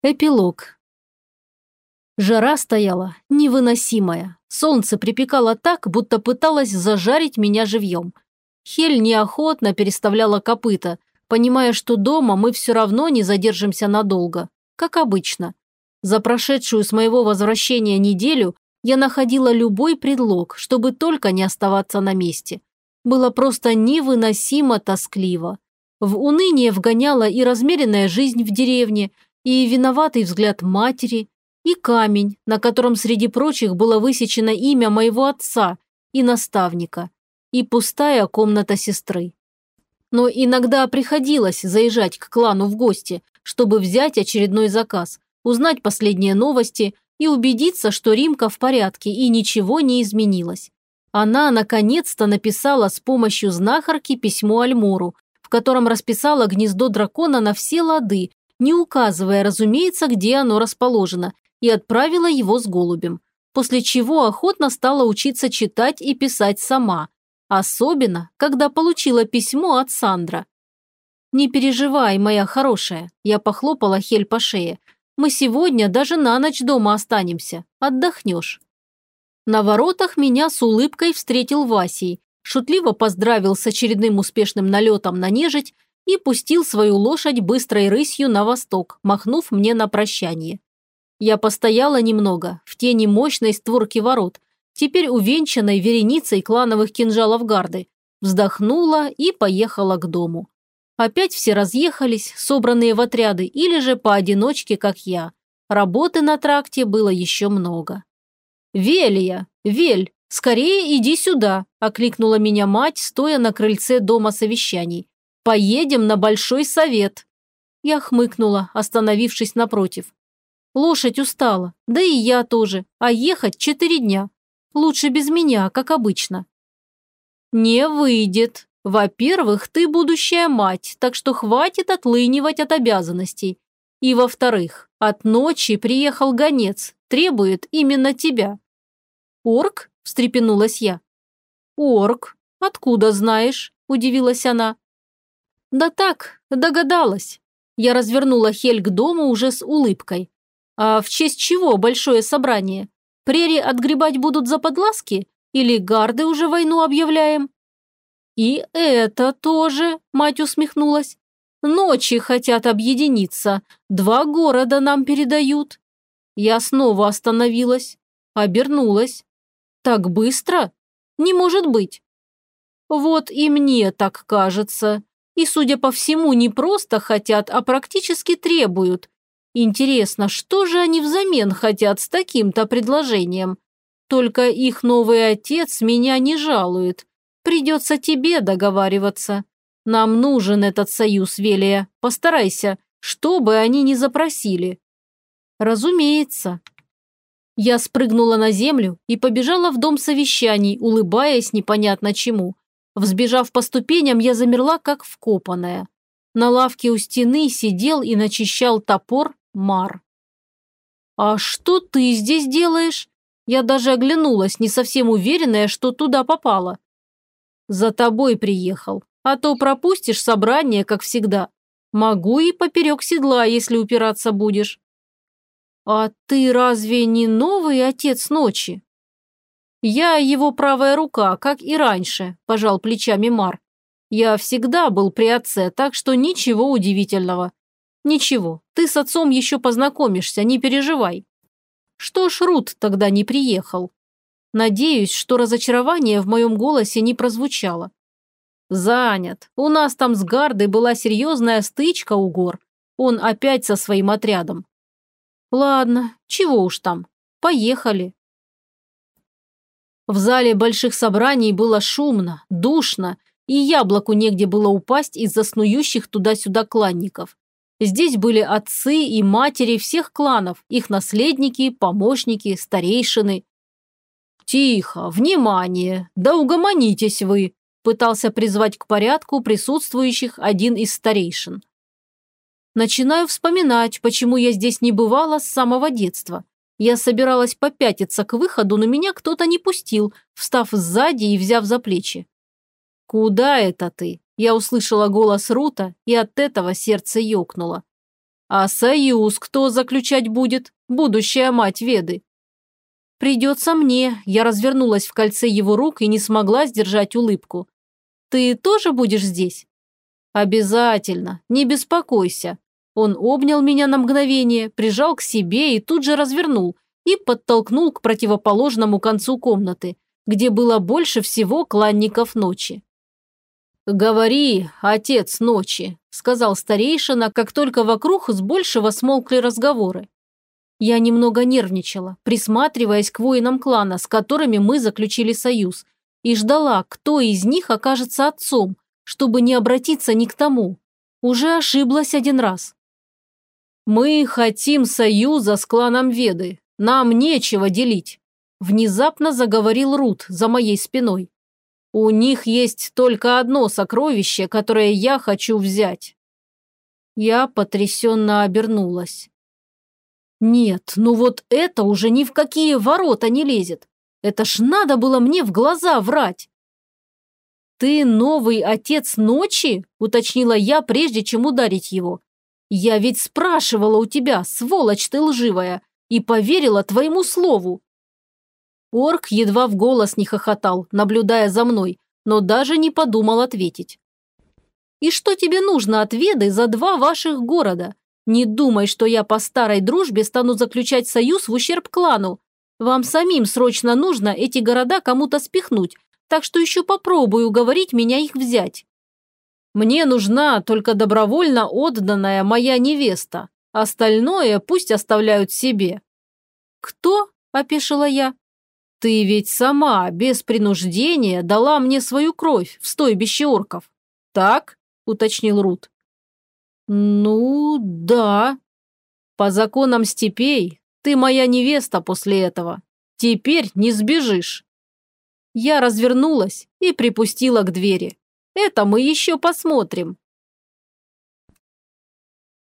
Эпилог. Жара стояла невыносимая. Солнце припекало так, будто пыталось зажарить меня живьем. Хель неохотно переставляла копыта, понимая, что дома мы все равно не задержимся надолго, как обычно. За прошедшую с моего возвращения неделю я находила любой предлог, чтобы только не оставаться на месте. Было просто невыносимо тоскливо. В уныние вгоняла и размеренная жизнь в деревне – и виноватый взгляд матери, и камень, на котором среди прочих было высечено имя моего отца и наставника, и пустая комната сестры. Но иногда приходилось заезжать к клану в гости, чтобы взять очередной заказ, узнать последние новости и убедиться, что Римка в порядке и ничего не изменилось. Она наконец-то написала с помощью знахарки письмо Альмору, в котором расписала гнездо дракона на все лады не указывая, разумеется, где оно расположено, и отправила его с голубем, после чего охотно стала учиться читать и писать сама, особенно, когда получила письмо от Сандра. «Не переживай, моя хорошая», – я похлопала Хель по шее. «Мы сегодня даже на ночь дома останемся. Отдохнешь». На воротах меня с улыбкой встретил Васий, шутливо поздравил с очередным успешным налетом на нежить и пустил свою лошадь быстрой рысью на восток, махнув мне на прощание. Я постояла немного, в тени мощной створки ворот, теперь увенчанной вереницей клановых кинжалов гарды, вздохнула и поехала к дому. Опять все разъехались, собранные в отряды, или же поодиночке, как я. Работы на тракте было еще много. «Велия! Вель! Скорее иди сюда!» – окликнула меня мать, стоя на крыльце дома совещаний. Поедем на Большой Совет». Я хмыкнула, остановившись напротив. Лошадь устала, да и я тоже, а ехать четыре дня. Лучше без меня, как обычно. Не выйдет. Во-первых, ты будущая мать, так что хватит отлынивать от обязанностей. И во-вторых, от ночи приехал гонец, требует именно тебя. Орк? встрепенулась я. Орк? Откуда знаешь? удивилась она. «Да так, догадалась». Я развернула Хель к дому уже с улыбкой. «А в честь чего большое собрание? Прери отгребать будут за подласки? Или гарды уже войну объявляем?» «И это тоже», – мать усмехнулась. «Ночи хотят объединиться. Два города нам передают». Я снова остановилась, обернулась. «Так быстро? Не может быть». «Вот и мне так кажется», и, судя по всему, не просто хотят, а практически требуют. Интересно, что же они взамен хотят с таким-то предложением? Только их новый отец меня не жалует. Придется тебе договариваться. Нам нужен этот союз, Велия. Постарайся, что бы они ни запросили. Разумеется. Я спрыгнула на землю и побежала в дом совещаний, улыбаясь непонятно чему. Взбежав по ступеням, я замерла, как вкопанная. На лавке у стены сидел и начищал топор Мар. «А что ты здесь делаешь?» Я даже оглянулась, не совсем уверенная, что туда попала. «За тобой приехал, а то пропустишь собрание, как всегда. Могу и поперек седла, если упираться будешь». «А ты разве не новый отец ночи?» «Я его правая рука, как и раньше», – пожал плечами Мар. «Я всегда был при отце, так что ничего удивительного». «Ничего, ты с отцом еще познакомишься, не переживай». Что ж Рут тогда не приехал? Надеюсь, что разочарование в моем голосе не прозвучало. «Занят. У нас там с Гардой была серьезная стычка у гор. Он опять со своим отрядом». «Ладно, чего уж там. Поехали». В зале больших собраний было шумно, душно, и яблоку негде было упасть из-за снующих туда-сюда кланников. Здесь были отцы и матери всех кланов, их наследники, помощники, старейшины. «Тихо, внимание, да угомонитесь вы», пытался призвать к порядку присутствующих один из старейшин. Начинаю вспоминать, почему я здесь не бывала с самого детства. Я собиралась попятиться к выходу, но меня кто-то не пустил, встав сзади и взяв за плечи. «Куда это ты?» Я услышала голос Рута, и от этого сердце ёкнуло. А союз кто заключать будет? Будущая мать Веды. Придется мне. Я развернулась в кольце его рук и не смогла сдержать улыбку. Ты тоже будешь здесь? Обязательно. Не беспокойся. Он обнял меня на мгновение, прижал к себе и тут же развернул и подтолкнул к противоположному концу комнаты, где было больше всего кланников ночи. «Говори, отец ночи», – сказал старейшина, как только вокруг с большего смолкли разговоры. Я немного нервничала, присматриваясь к воинам клана, с которыми мы заключили союз, и ждала, кто из них окажется отцом, чтобы не обратиться ни к тому. Уже ошиблась один раз. «Мы хотим союза с кланом Веды. Нам нечего делить», – внезапно заговорил Рут за моей спиной. «У них есть только одно сокровище, которое я хочу взять». Я потрясенно обернулась. «Нет, ну вот это уже ни в какие ворота не лезет. Это ж надо было мне в глаза врать». «Ты новый отец ночи?» – уточнила я, прежде чем ударить его. Я ведь спрашивала у тебя, сволочь ты лживая, и поверила твоему слову. Орк едва в голос не хохотал, наблюдая за мной, но даже не подумал ответить. «И что тебе нужно от Веды за два ваших города? Не думай, что я по старой дружбе стану заключать союз в ущерб клану. Вам самим срочно нужно эти города кому-то спихнуть, так что еще попробую уговорить меня их взять. Мне нужна только добровольно отданная моя невеста. Остальное пусть оставляют себе». «Кто?» – опешила я. «Ты ведь сама, без принуждения, дала мне свою кровь в стойбище орков. Так?» – уточнил Рут. «Ну, да. По законам степей ты моя невеста после этого. Теперь не сбежишь». Я развернулась и припустила к двери. Это мы еще посмотрим.